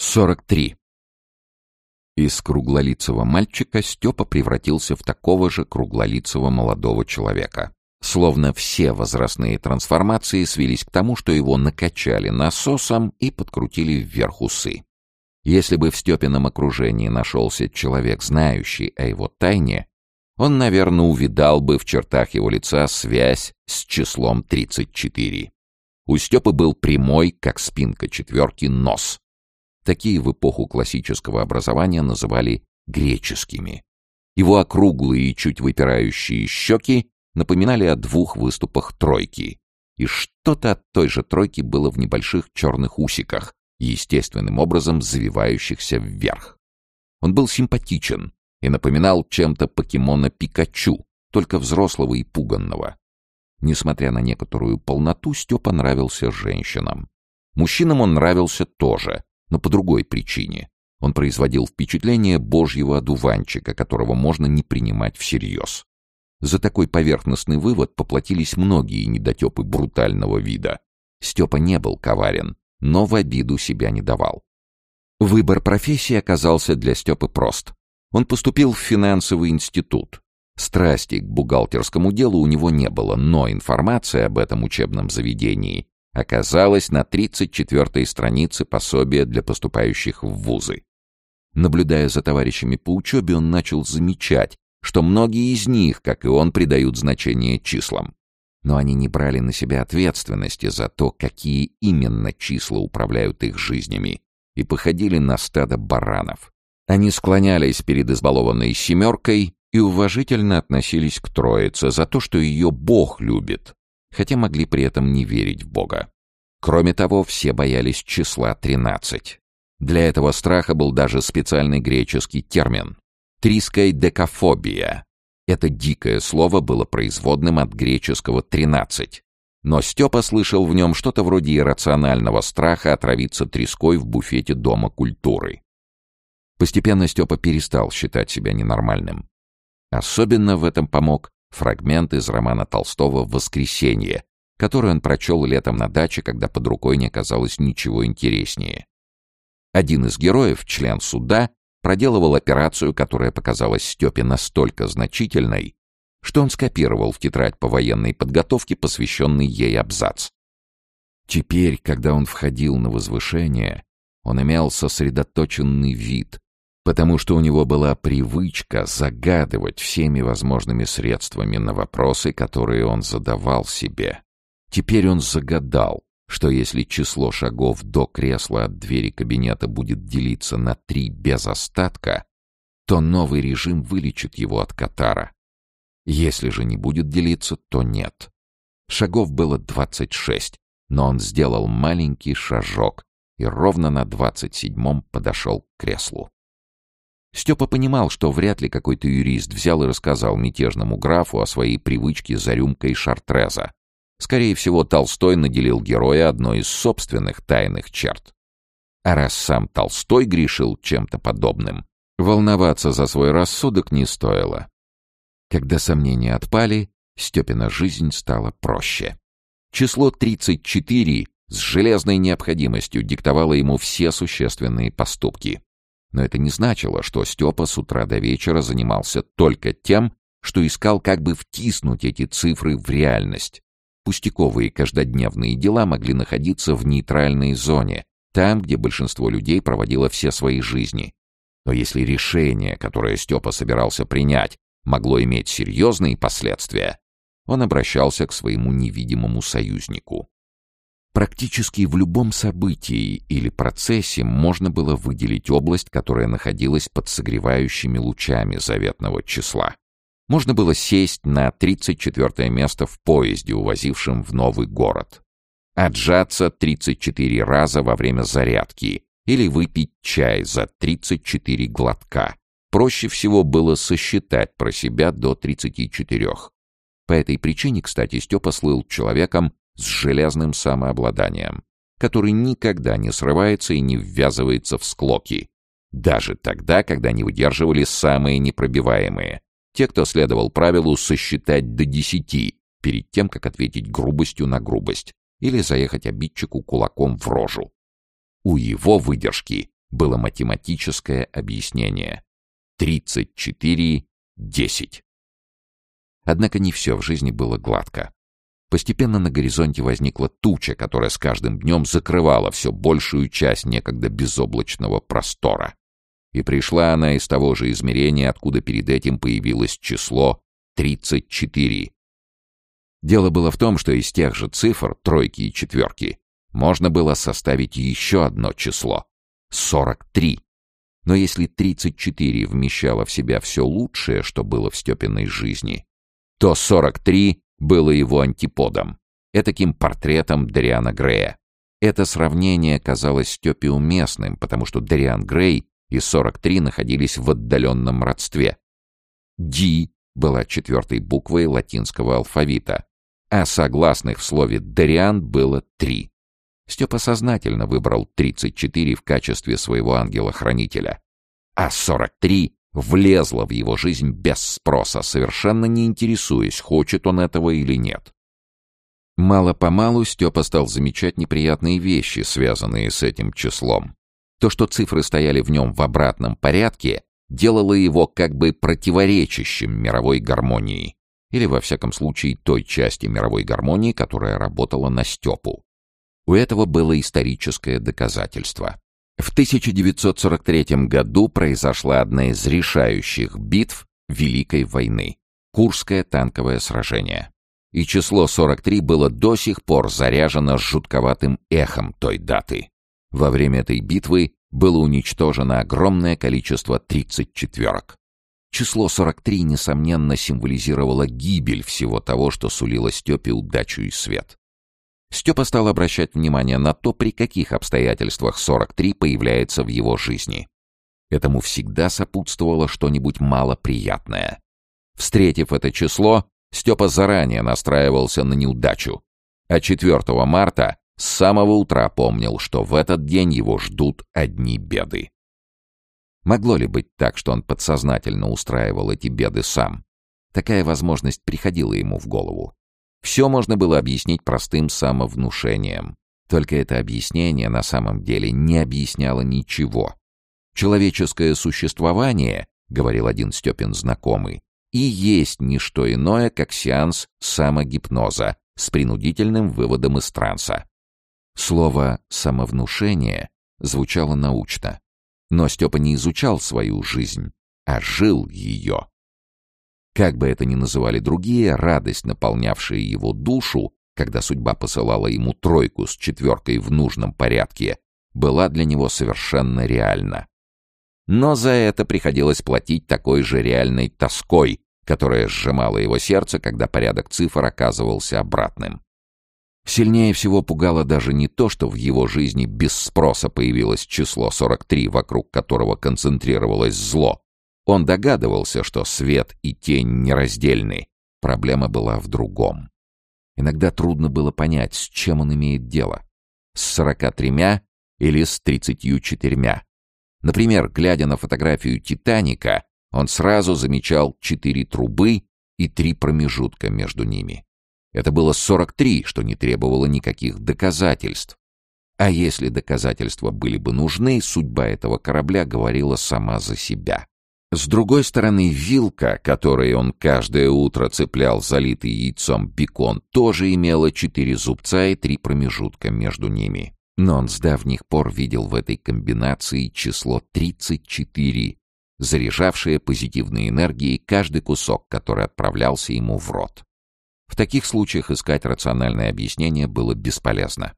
43. Из круглолицего мальчика Степа превратился в такого же круглолицего молодого человека. Словно все возрастные трансформации свелись к тому, что его накачали насосом и подкрутили вверх усы. Если бы в Степином окружении нашелся человек, знающий о его тайне, он, наверное, увидал бы в чертах его лица связь с числом 34. У Степы был прямой, как спинка четверки, нос, Такие в эпоху классического образования называли греческими. Его округлые и чуть выпирающие щеки напоминали о двух выступах тройки. И что-то от той же тройки было в небольших черных усиках, естественным образом завивающихся вверх. Он был симпатичен и напоминал чем-то покемона Пикачу, только взрослого и пуганного. Несмотря на некоторую полноту, Степа нравился женщинам. Мужчинам он нравился тоже, но по другой причине. Он производил впечатление божьего одуванчика, которого можно не принимать всерьез. За такой поверхностный вывод поплатились многие недотепы брутального вида. Степа не был коварен, но в обиду себя не давал. Выбор профессии оказался для Степы прост. Он поступил в финансовый институт. Страсти к бухгалтерскому делу у него не было, но информация об этом учебном заведении оказалась на 34-й странице пособия для поступающих в вузы. Наблюдая за товарищами по учебе, он начал замечать, что многие из них, как и он, придают значение числам. Но они не брали на себя ответственности за то, какие именно числа управляют их жизнями, и походили на стадо баранов. Они склонялись перед избалованной семеркой и уважительно относились к Троице за то, что ее Бог любит, хотя могли при этом не верить в Бога. Кроме того, все боялись числа 13. Для этого страха был даже специальный греческий термин — триская декафобия. Это дикое слово было производным от греческого «тринадцать». Но Степа слышал в нем что-то вроде иррационального страха отравиться треской в буфете Дома культуры. Постепенно Степа перестал считать себя ненормальным. Особенно в этом помог фрагмент из романа Толстого «Воскресенье», который он прочел летом на даче, когда под рукой не оказалось ничего интереснее. Один из героев, член суда, проделывал операцию, которая показалась Степе настолько значительной, что он скопировал в тетрадь по военной подготовке посвященный ей абзац. Теперь, когда он входил на возвышение, он имел сосредоточенный вид, потому что у него была привычка загадывать всеми возможными средствами на вопросы, которые он задавал себе. Теперь он загадал, что если число шагов до кресла от двери кабинета будет делиться на три без остатка, то новый режим вылечит его от катара. Если же не будет делиться, то нет. Шагов было двадцать шесть, но он сделал маленький шажок и ровно на двадцать седьмом подошел к креслу. Степа понимал, что вряд ли какой-то юрист взял и рассказал мятежному графу о своей привычке за рюмкой шартреза. Скорее всего, Толстой наделил героя одной из собственных тайных черт. А раз сам Толстой грешил чем-то подобным, волноваться за свой рассудок не стоило. Когда сомнения отпали, Степина жизнь стала проще. Число 34 с железной необходимостью диктовало ему все существенные поступки. Но это не значило, что Степа с утра до вечера занимался только тем, что искал как бы втиснуть эти цифры в реальность. Пустяковые каждодневные дела могли находиться в нейтральной зоне, там, где большинство людей проводило все свои жизни. Но если решение, которое Степа собирался принять, могло иметь серьезные последствия, он обращался к своему невидимому союзнику. Практически в любом событии или процессе можно было выделить область, которая находилась под согревающими лучами заветного числа. Можно было сесть на 34 место в поезде, увозившем в новый город. Отжаться 34 раза во время зарядки или выпить чай за 34 глотка. Проще всего было сосчитать про себя до 34. По этой причине, кстати, Степа слыл человеком, с железным самообладанием, который никогда не срывается и не ввязывается в склоки, даже тогда, когда не выдерживали самые непробиваемые, те, кто следовал правилу сосчитать до десяти перед тем, как ответить грубостью на грубость или заехать обидчику кулаком в рожу. У его выдержки было математическое объяснение. 34, 10. Однако не все в жизни было гладко. Постепенно на горизонте возникла туча, которая с каждым днем закрывала все большую часть некогда безоблачного простора. И пришла она из того же измерения, откуда перед этим появилось число 34. Дело было в том, что из тех же цифр, тройки и четверки, можно было составить еще одно число — 43. Но если 34 вмещало в себя все лучшее, что было в Степиной жизни, то 43 было его антиподом, этаким портретом Дариана Грея. Это сравнение казалось Степе уместным, потому что Дариан Грей и 43 находились в отдаленном родстве. «Ди» была четвертой буквой латинского алфавита, а согласных в слове «Дариан» было три. Степа сознательно выбрал 34 в качестве своего ангела-хранителя, а 43 влезла в его жизнь без спроса, совершенно не интересуясь, хочет он этого или нет. Мало-помалу Степа стал замечать неприятные вещи, связанные с этим числом. То, что цифры стояли в нем в обратном порядке, делало его как бы противоречащим мировой гармонии. Или, во всяком случае, той части мировой гармонии, которая работала на Степу. У этого было историческое доказательство. В 1943 году произошла одна из решающих битв Великой войны — Курское танковое сражение. И число 43 было до сих пор заряжено жутковатым эхом той даты. Во время этой битвы было уничтожено огромное количество 34-ок. Число 43, несомненно, символизировало гибель всего того, что сулило Степе удачу и свет. Степа стал обращать внимание на то, при каких обстоятельствах 43 появляется в его жизни. Этому всегда сопутствовало что-нибудь малоприятное. Встретив это число, Степа заранее настраивался на неудачу, а 4 марта с самого утра помнил, что в этот день его ждут одни беды. Могло ли быть так, что он подсознательно устраивал эти беды сам? Такая возможность приходила ему в голову. Все можно было объяснить простым самовнушением. Только это объяснение на самом деле не объясняло ничего. Человеческое существование, говорил один Степин знакомый, и есть не что иное, как сеанс самогипноза с принудительным выводом из транса. Слово «самовнушение» звучало научно. Но Степа не изучал свою жизнь, а жил ее. Как бы это ни называли другие, радость, наполнявшая его душу, когда судьба посылала ему тройку с четверкой в нужном порядке, была для него совершенно реальна. Но за это приходилось платить такой же реальной тоской, которая сжимала его сердце, когда порядок цифр оказывался обратным. Сильнее всего пугало даже не то, что в его жизни без спроса появилось число 43, вокруг которого концентрировалось зло. Он догадывался, что свет и тень нераздельны. Проблема была в другом. Иногда трудно было понять, с чем он имеет дело. С 43 или с 34. Например, глядя на фотографию «Титаника», он сразу замечал четыре трубы и три промежутка между ними. Это было 43, что не требовало никаких доказательств. А если доказательства были бы нужны, судьба этого корабля говорила сама за себя. С другой стороны, вилка, которой он каждое утро цеплял залитый яйцом бекон, тоже имела четыре зубца и три промежутка между ними. Но он с давних пор видел в этой комбинации число 34, заряжавшее позитивной энергией каждый кусок, который отправлялся ему в рот. В таких случаях искать рациональное объяснение было бесполезно.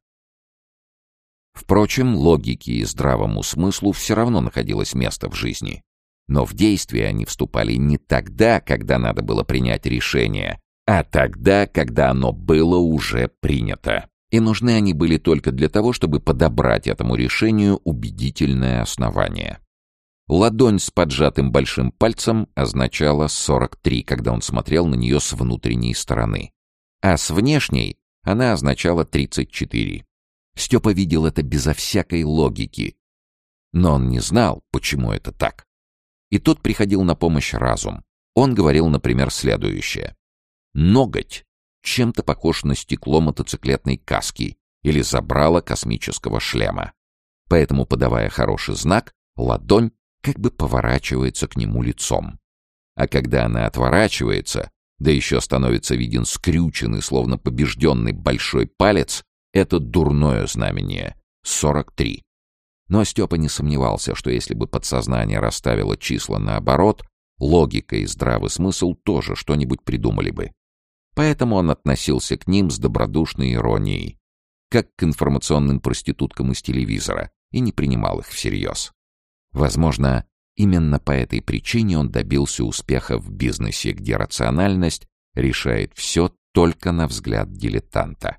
Впрочем, логике и здравому смыслу все равно находилось место в жизни. Но в действие они вступали не тогда, когда надо было принять решение, а тогда, когда оно было уже принято. И нужны они были только для того, чтобы подобрать этому решению убедительное основание. Ладонь с поджатым большим пальцем означала 43, когда он смотрел на нее с внутренней стороны. А с внешней она означала 34. Степа видел это безо всякой логики. Но он не знал, почему это так. И тут приходил на помощь разум. Он говорил, например, следующее. Ноготь чем-то похож на стекло мотоциклетной каски или забрало космического шлема. Поэтому, подавая хороший знак, ладонь как бы поворачивается к нему лицом. А когда она отворачивается, да еще становится виден скрюченный, словно побежденный большой палец, это дурное знамение. 43. Но Степа не сомневался, что если бы подсознание расставило числа наоборот, логика и здравый смысл тоже что-нибудь придумали бы. Поэтому он относился к ним с добродушной иронией, как к информационным проституткам из телевизора, и не принимал их всерьез. Возможно, именно по этой причине он добился успеха в бизнесе, где рациональность решает все только на взгляд дилетанта.